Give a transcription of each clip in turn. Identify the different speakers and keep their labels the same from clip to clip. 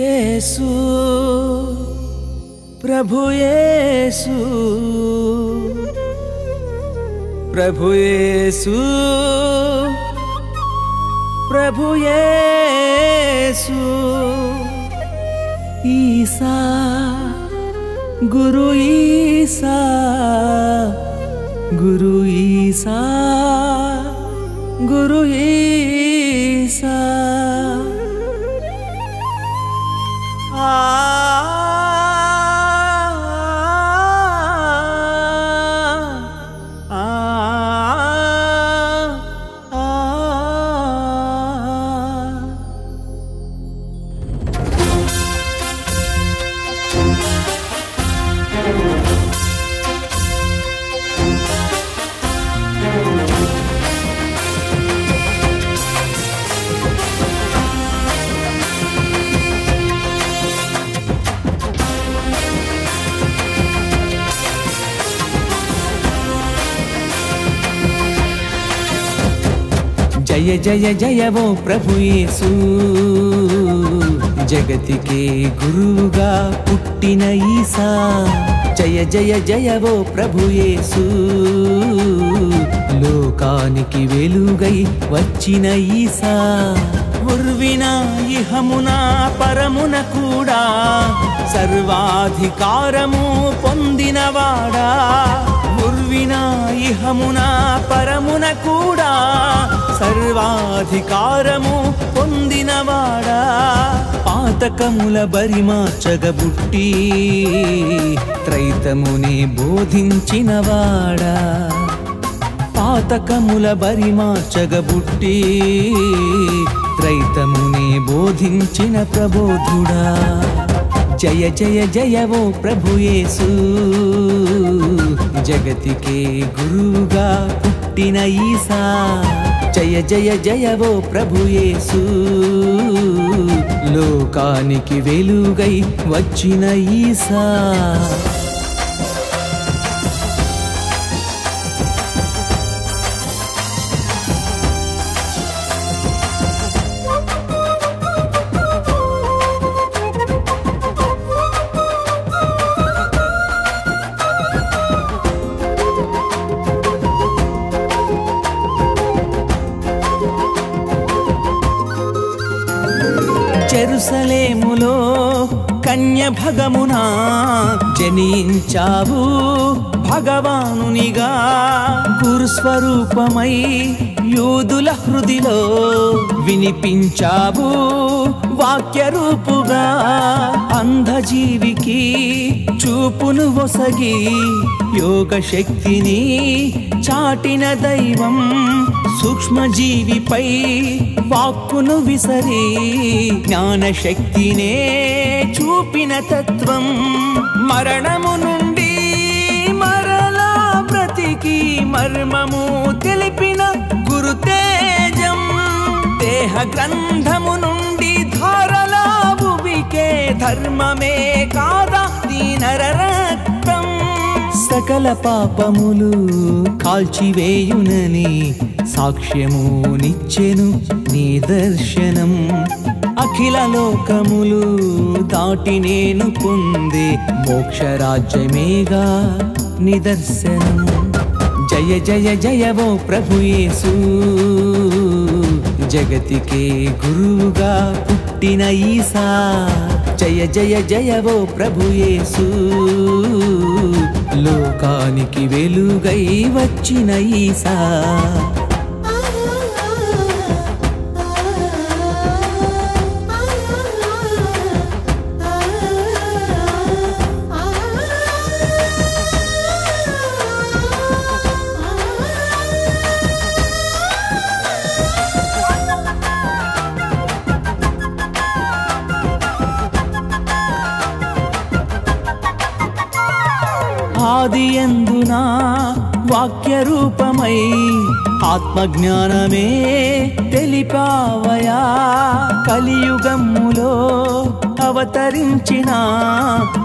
Speaker 1: Yesu, Prabhu Yesu, प्रभुयेषु प्रभुयेसु ईसा गुरु ईसा गुरु ईसा गुरु ईसा। జయ జయ జయ ఓ ప్రభు జగతికే గురువుగా పుట్టిన ఈసా. జయ జయ జయ ఓ ప్రభు లోకానికి వెలుగై వచ్చిన ఈసా. ఉర్విన ఇహమున పరమున కూడా సర్వాధికారము పొందినవాడా ఉర్విన ఇహమున పరమున కూడా సర్వాధికారము పొందినవాడా? పాతకముల బరిమార్చగబుట్టి త్రైతముని బోధించినవాడా? పాతకముల బరిమార్చగబుట్టి త్రైతముని బోధించిన ప్రబోధుడా? జయ జయ జయ ఓ ప్రభు జగతికే గురువుగా పుట్టిన ఈసా. జయ జయ జయవో ప్రభుయేసు లోకానికి వెలుగై వచ్చిన ఈసా. ఎరుసలేములో కన్య భగమునా జనించావు భగవానునిగా గురుస్వరూపమై యూదుల హృదిలో వినిపించావు వాక్య రూపుగా అంధజీవికి చూపును ఒసగి యోగ శక్తిని చాటిన దైవం సూక్ష్మజీవిపై వాక్కును విసరి జ్ఞానశక్తినే చూపిన తత్వం మరణము నుండి మరలా బ్రతికి మర్మము తెలిపిన గురు తేజం దేహ గ్రంథమును ధర్మమే కాదా దీనర రక్తం? సకల పాపములు కాల్చివేయునని సాక్ష్యము నిచ్చెను నీ దర్శనం. అఖిల లోకములు దాటి నేను పొందే మోక్షరాజ్యమేగా నిదర్శనం జయ జయ జయ ఓ ప్రభు జగతికే గురువుగా పుట్టిన ఈసా. జయ జయ జయ ఓ ప్రభుయేసు లోకానికి వెలుగై వచ్చిన ఈసా. ఆది ఎందునా? వాక్య రూపమై ఆత్మజ్ఞానమే తెలిపావయా? కలియుగమ్ములో అవతరించిన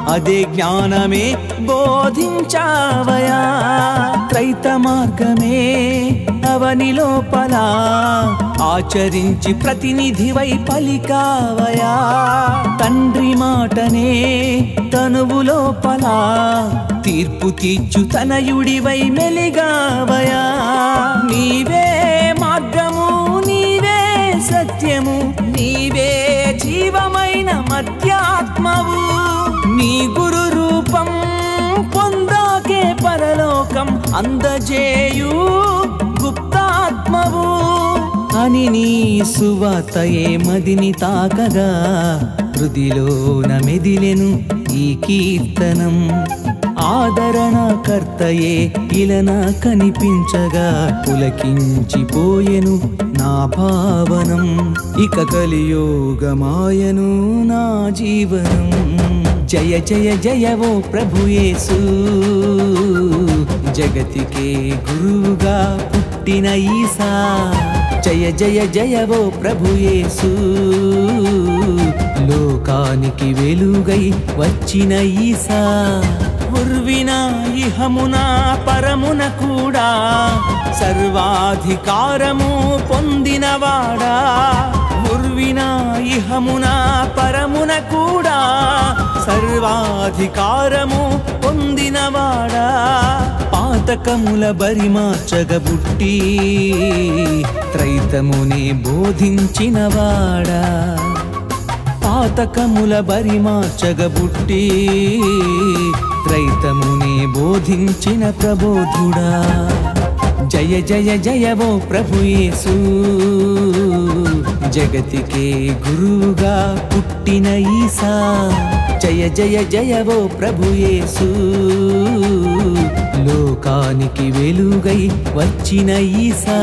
Speaker 1: అదే జ్ఞానమే బోధించావయా? త్రైత మార్గమే అవని లోపల ఆచరించి ప్రతినిధివై పలికావయా? తండ్రి మాటనే తనువు లోపల తీర్పు తీర్చు తనయుడివై మెలిగావయా? నీవే మార్గము నీవే సత్యము నీవే జీవమైన మధ్యాత్మవు. నీ గురు రూపం పొందాకే పరలోకం అందజేయు. ఆత్మవు అని నీ సువార్తయే మదిని తాకగా? హృదిలోన మెదిలెను ఈ కీర్తనం. ఆదరణ కర్తయే ఇలన కనిపించగా పులకించిపోయెను నా భావనం. ఇక కలియోగమాయను నా జీవనం. జయ జయ జయవో ప్రభుయేసు జగతికే గురువుగా పుట్టిన ఈసా. జయ జయ జయ ఓ ప్రభుయేసు లోకానికి వెలుగై వచ్చిన ఈసా. ఉర్విన ఇహమున పరమున కూడా సర్వాధికారము పొందినవాడా ఉర్విన ఇహమున పరమున కూడా సర్వాధికారము పొందినవాడా పాతకముల బరిమార్చగబుట్టి త్రైతమునే బోధించినవాడా పాతకముల బరిమార్చగబుట్టి త్రైతమునే బోధించిన ప్రబోధుడా. జయ జయ జయవో ప్రభుయేసు జగతికే గురువుగా పుట్టిన ఈసా. జయ జయ జయవో ప్రభుయేసు లోకానికి వెలుగై వచ్చిన ఈసా.